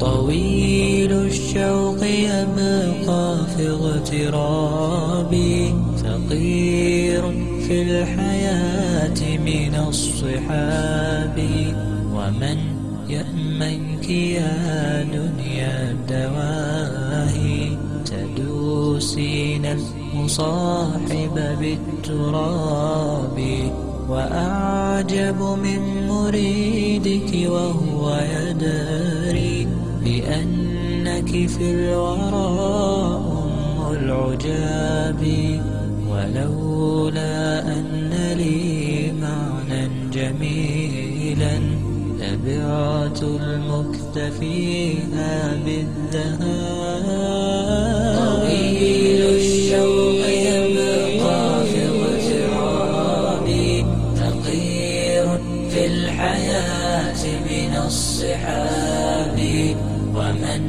طويل الشوق يبقى في اغترابي فقير في الحياة من الصحاب. ومن يأمنك يا دنيا الدواهي؟ تدوسين المصاحب بالتراب. وأعجب من مريدك وهو يدري بأنك في الورى أم العجاب ولولا أن لي معنى جميلا لبعت المكتفيها بالذهاب. طويل الشوق يبقى في اغترابي فقير في الحياة من الصحاب. ومن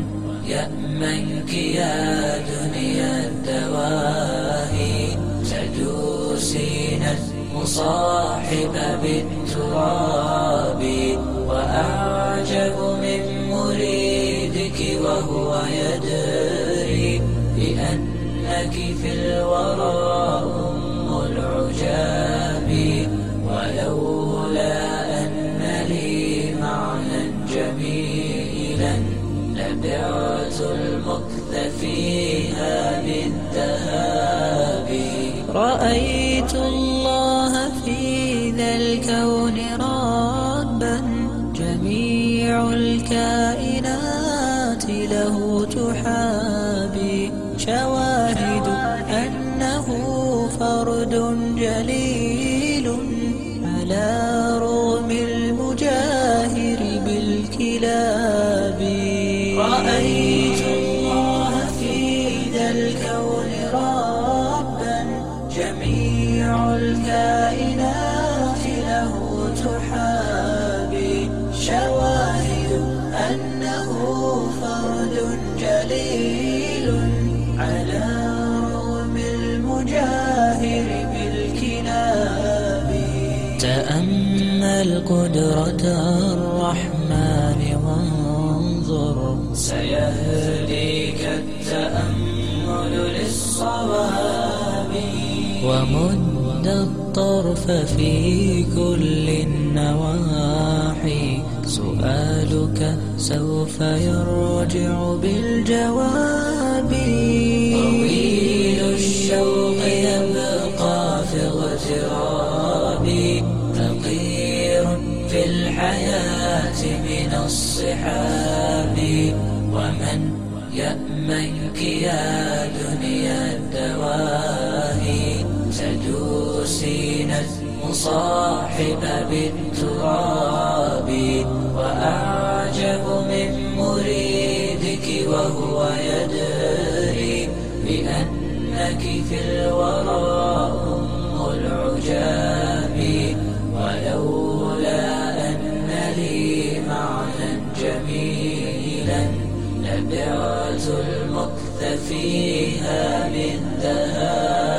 يأمنك يا دنيا الدواهي تدوسين المصاحب بالتراب وأعجب من مريدك وهو يدري بأنك في الورى الكون ربا جميع الكائنات له تحابي. شواهد أنه فرد جليل على رغم المجاهر بالكلاب. رأيت تحابي شواهد أنه فرد جليل على رغم المجاهر بالكلاب تأمل قدرة الرحمن وانظر. سيهديك التأمل للصواب. ومد الطرف في كل النواحي. سؤالك سوف يرجع بالجواب. طويل الشوق يبقى في اغترابي. فقير في الحياة من الصحاب. ومن يأمنك يا دنيا الدواهي. تدوسين المصاحب بالتراب وأعجب من مريدك وهو يدري بأنك في الورى أم العجاب. ولولا أن لي معنى جميلا لبعت المكتفيها بالذهاب